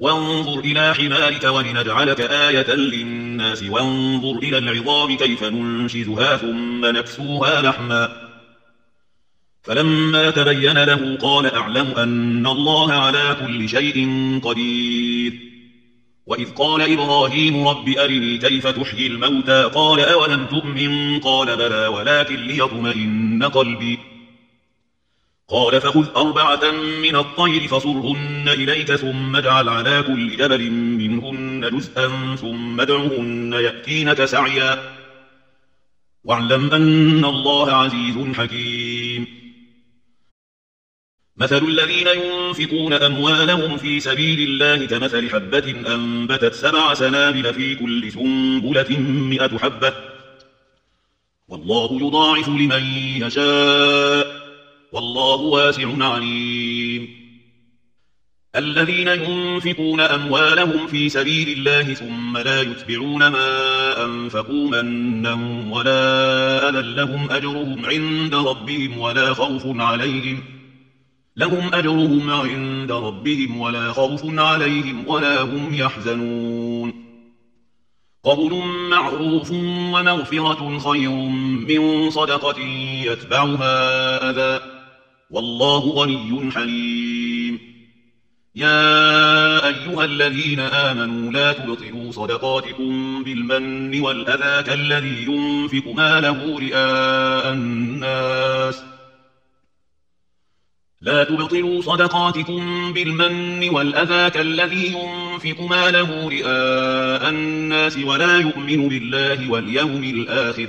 وانظر إلى حمارك ولنجعلك آية للناس. وانظر إلى العظام كيف ننشزها ثم نكسوها لحما. فلما تبين له قال أعلم أن الله على كل شيء قدير. وإذ قال إبراهيم رب أرني كيف تحيي الموتى؟ قال أولم تؤمن؟ قال بلى ولكن ليطمئن قلبي. قال فخذ أربعة من الطير فصرهن إليك ثم اجعل على كل جبل منهن جزءا ثم ادعهن يأتينك سعيا. واعلم أن الله عزيز حكيم. مثل الذين ينفقون أموالهم في سبيل الله كمثل حبة أنبتت سبع سنابل في كل سنبلة مئة حبة. والله يضاعف لمن يشاء. والله واسع عليم. الذين ينفقون أموالهم في سبيل الله ثم لا يتبعون ما أنفقوا منا ولا أذى لهم أجرهم عند ربهم ولا خوف عليهم. لهم أجرهم عند ربهم ولا خوف عليهم ولا هم يحزنون. قول معروف ومغفرة خير من صدقة يتبعها أذى. والله غني حليم. يا أيها الذين آمنوا لا تبطلوا صدقاتكم بالمن والأذى كالذي ينفق ماله رئاء الناس. لا تبطلوا صدقاتكم بالمن والأذى كالذي ينفق ماله رئاء الناس ولا يؤمن بالله واليوم الآخر.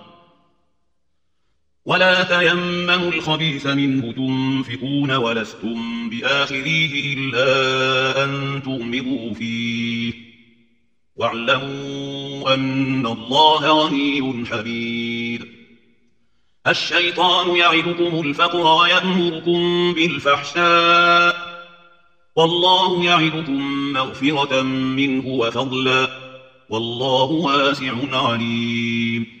ولا تيمموا الخبيث منه تنفقون ولستم بآخذيه إلا أن تغمضوا فيه. واعلموا أن الله غني حبيب الشيطان يعدكم الفقر ويأمركم بالفحشاء. والله يعدكم مغفرة منه وفضلا. والله واسع عليم.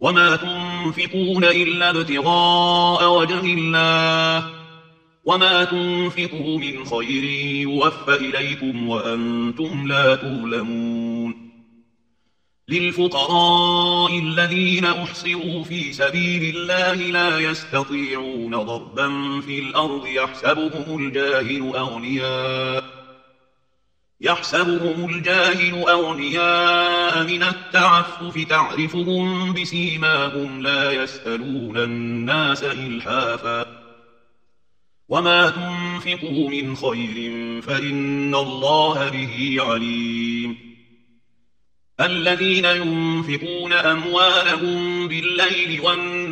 وما تنفقون إلا ابتغاء وجه الله وما تنفقوا من خير يوفى إليكم وأنتم لا تظلمون للفقراء الذين أحصروا في سبيل الله لا يستطيعون ضربا في الأرض يحسبهم الجاهل أغنياء يحسبهم الجاهل أولياء من التعفف تعرفهم بسيماهم لا يسألون الناس إلحافا. وما تنفقوا من خير فإن الله به عليم. الذين ينفقون أموالهم بالليل والنهار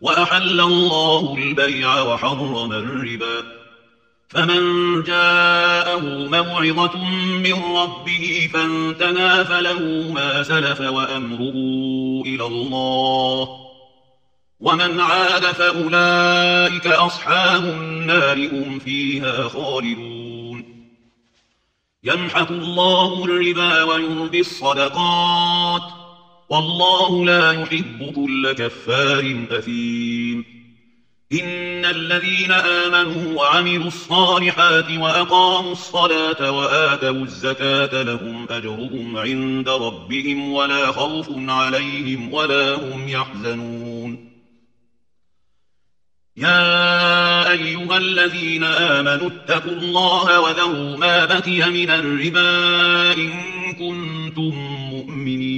وأحل الله البيع وحرم الربا. فمن جاءه موعظة من ربه فانتنى فله ما سلف وأمره إلى الله. ومن عاد فأولئك أصحاب النار هم فيها خالدون. يمحق الله الربا ويربي الصدقات. والله لا يحب كل كفار أثيم. إن الذين آمنوا وعملوا الصالحات وأقاموا الصلاة وآتوا الزكاة لهم أجرهم عند ربهم ولا خوف عليهم ولا هم يحزنون. يا أيها الذين آمنوا اتقوا الله وذروا ما بكي من الربا إن كنتم مؤمنين.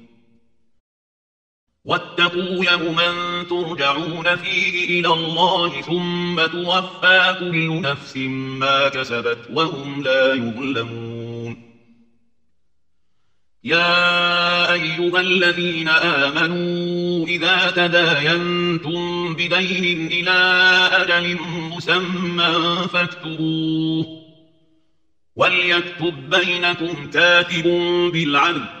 واتقوا يوما ترجعون فيه إلى الله ثم توفى كل نفس ما كسبت وهم لا يظلمون. يا أيها الذين آمنوا إذا تداينتم بدين إلى أجل مسمى فاكتبوه. وليكتب بينكم كاتب بالعدل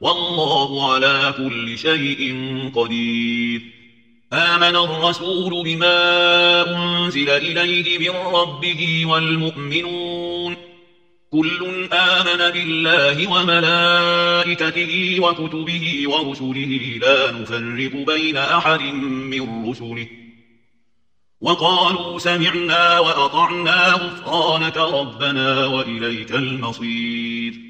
والله على كل شيء قدير. آمن الرسول بما أنزل إليه من ربه والمؤمنون. كل آمن بالله وملائكته وكتبه ورسله لا نفرق بين أحد من رسله. وقالوا سمعنا وأطعنا غفرانك ربنا وإليك المصير.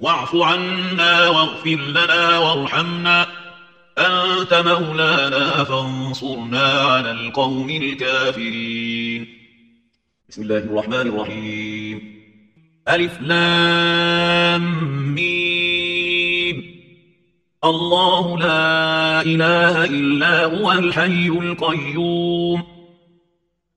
واعف عنا واغفر لنا وارحمنا. أنت مولانا فانصرنا على القوم الكافرين. بسم الله الرحمن الرحيم. ألف لام ميم. الله لا إله إلا هو الحي القيوم.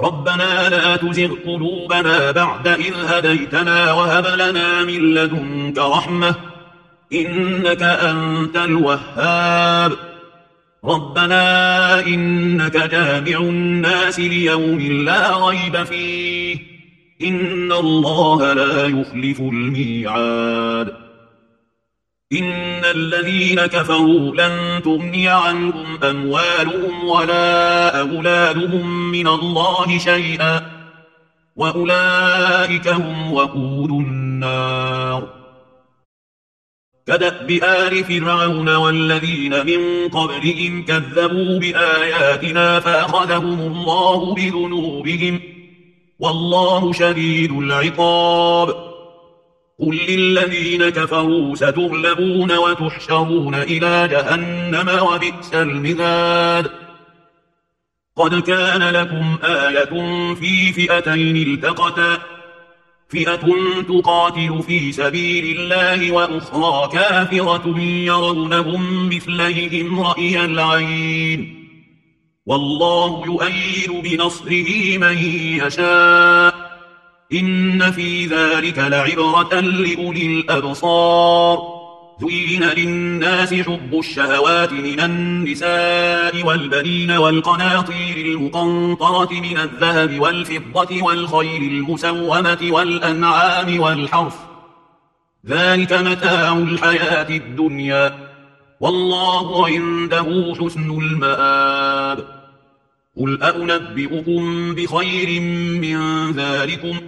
ربنا لا تزغ قلوبنا بعد إذ هديتنا وهب لنا من لدنك رحمة إنك أنت الوهاب. ربنا إنك جامع الناس ليوم لا غيب فيه. إن الله لا يخلف الميعاد. إن الذين كفروا لن تغني عنهم أموالهم ولا أولادهم من الله شيئا وأولئك هم وقود النار كدأ بآل فرعون والذين من قبلهم كذبوا بآياتنا فأخذهم الله بذنوبهم والله شديد العقاب قل للذين كفروا ستغلبون وتحشرون إلى جهنم وبئس المذاد قد كان لكم آية في فئتين التقتا فئة تقاتل في سبيل الله وأخرى كافرة يرونهم مثليهم رأي العين والله يؤيد بنصره من يشاء إن في ذلك لعبرة لأولي الأبصار ذين للناس حب الشهوات من النساء والبنين والقناطير المقنطرة من الذهب والفضة والخيل المسومة والأنعام والحرف ذلك متاع الحياة الدنيا والله عنده حسن المآب قل أنبئكم بخير من ذلكم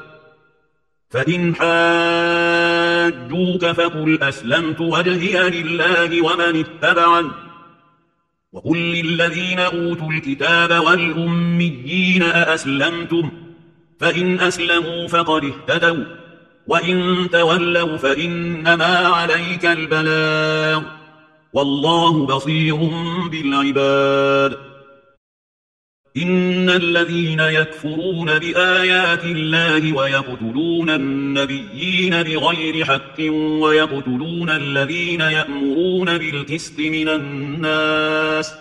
فإن حاجوك فقل أسلمت وجهي لله ومن اتبعا وقل للذين أوتوا الكتاب والأميين أأسلمتم؟ فإن أسلموا فقد اهتدوا وإن تولوا فإنما عليك البلاغ والله بصير بالعباد إن الذين يكفرون بآيات الله ويقتلون النبيين بغير حق ويقتلون الذين يأمرون بالكسط من الناس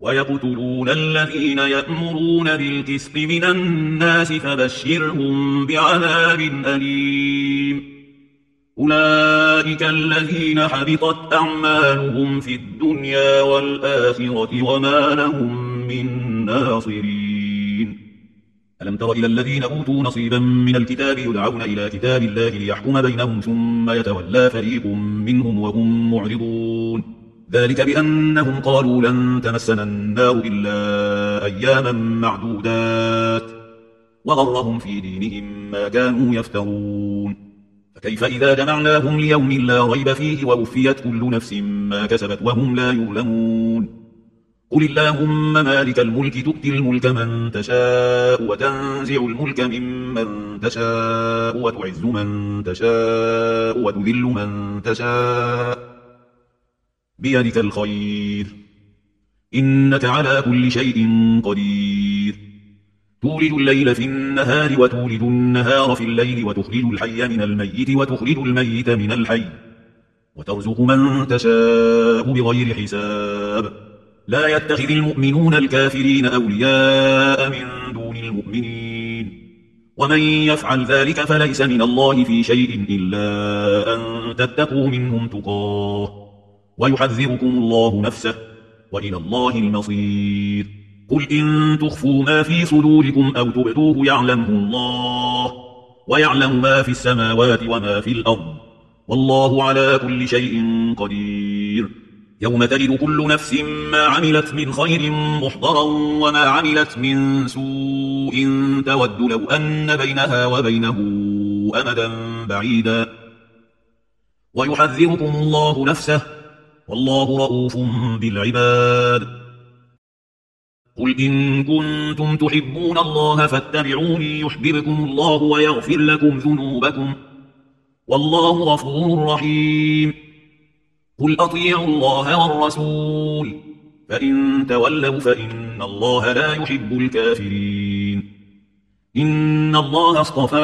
ويقتلون الذين يأمرون بالكسط من الناس فبشرهم بعذاب أليم أولئك الذين حبطت أعمالهم في الدنيا والآخرة وما لهم من ناصرين. ألم تر إلى الذين أوتوا نصيبا من الكتاب يدعون إلى كتاب الله ليحكم بينهم ثم يتولى فريق منهم وهم معرضون. ذلك بأنهم قالوا لن تمسنا النار إلا أياما معدودات. وغرهم في دينهم ما كانوا يفترون. فكيف إذا جمعناهم ليوم لا ريب فيه ووفيت كل نفس ما كسبت وهم لا يؤلمون قل اللهم مالك الملك تؤتي الملك من تشاء وتنزع الملك ممن تشاء وتعز من تشاء وتذل من تشاء بيدك الخير إنك على كل شيء قدير تولد الليل في النهار وتولد النهار في الليل وتخرج الحي من الميت وتخرج الميت من الحي وترزق من تشاء بغير حساب لا يتخذ المؤمنون الكافرين أولياء من دون المؤمنين. ومن يفعل ذلك فليس من الله في شيء إلا أن تتقوا منهم تقاه. ويحذركم الله نفسه وإلى الله المصير. قل إن تخفوا ما في صدوركم أو تبتوه يعلمه الله ويعلم ما في السماوات وما في الأرض. والله على كل شيء قدير. يوم تجد كل نفس ما عملت من خير محضرا وما عملت من سوء تود لو أن بينها وبينه أمدا بعيدا. ويحذركم الله نفسه والله رؤوف بالعباد. قل إن كنتم تحبون الله فاتبعوني يحببكم الله ويغفر لكم ذنوبكم والله غفور رحيم. قل أطيعوا الله والرسول. فإن تولوا فإن الله لا يحب الكافرين. إن الله اصطفى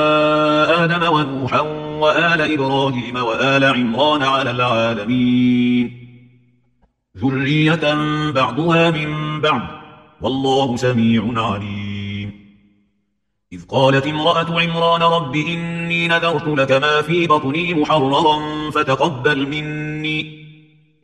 آدم ونوحا وآل إبراهيم وآل عمران على العالمين. ذرية بعضها من بعض. والله سميع عليم. إذ قالت امرأة عمران رب إني نذرت لك ما في بطني محررا فتقبل مني.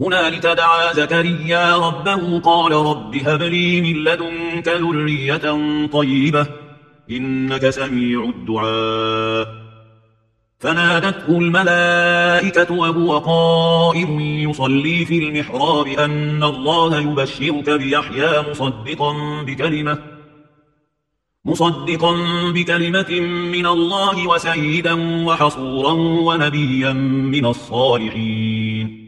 هنالك دعا زكريا ربه قال رب هب لي من لدنك ذرية طيبة إنك سميع الدعاء. فنادته الملائكة وهو قائم يصلي في المحراب أن الله يبشرك بيحيى مصدقا بكلمة مصدقا بكلمة من الله وسيدا وحصورا ونبيا من الصالحين.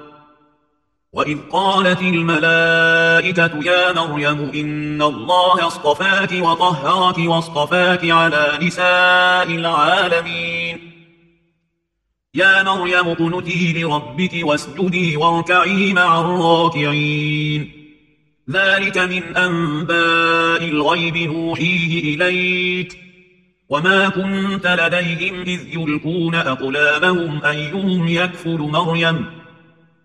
وَإِذْ قَالَتِ الْمَلَائِكَةُ يَا مَرْيَمُ إِنَّ اللَّهَ اصْطَفَاكِ وَطَهَّرَكِ وَاصْطَفَاكِ عَلَى نِسَاءِ الْعَالَمِينَ يَا مَرْيَمُ اقْنُتِي لِرَبِّكِ وَاسْجُدِي وَارْكَعِي مَعَ الرَّاكِعِينَ ذَلِكَ مِنْ أَنْبَاءِ الْغَيْبِ نُوحِيهِ إِلَيْكَ وَمَا كُنْتَ لَدَيْهِمْ إِذْ يُلْقُونَ أَقْلَامَهُمْ أَيُّهُمْ يَكْفُلُ مَرْيَمَ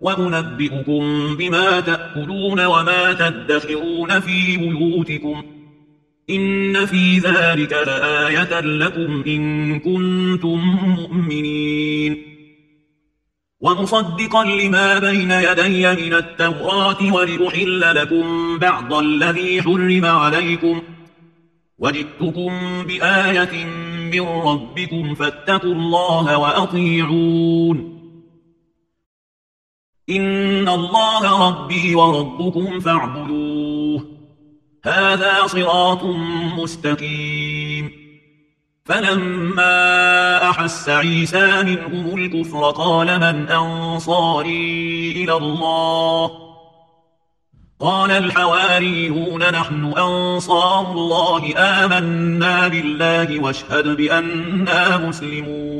وأنبئكم بما تأكلون وما تدخرون في بيوتكم إن في ذلك لآية لكم إن كنتم مؤمنين ومصدقا لما بين يدي من التوراة ولأحل لكم بعض الذي حرم عليكم وجدتكم بآية من ربكم فاتقوا الله وأطيعون ان الله ربي وربكم فاعبدوه. هذا صراط مستقيم. فلما احس عيسى منهم الكفر قال من انصاري إلى الله؟ قال الحواريون نحن انصار الله آمنا بالله واشهد باننا مسلمون.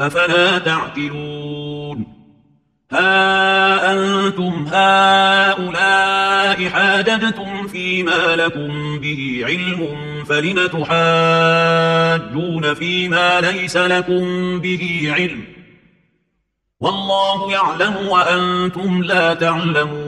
أفلا تعقلون؟ ها أنتم هؤلاء حاجدتم فيما لكم به علم فلم تحاجون فيما ليس لكم به علم؟ والله يعلم وأنتم لا تعلمون.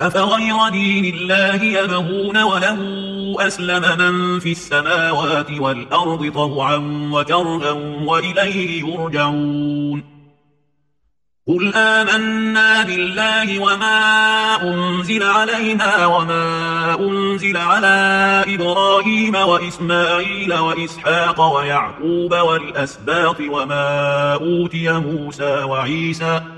أفغير دين الله أبغون وله أسلم من في السماوات والأرض طوعا وكرها وإليه يرجعون قل آمنا بالله وما أنزل علينا وما أنزل على إبراهيم وإسماعيل وإسحاق ويعقوب والأسباط وما أوتي موسى وعيسى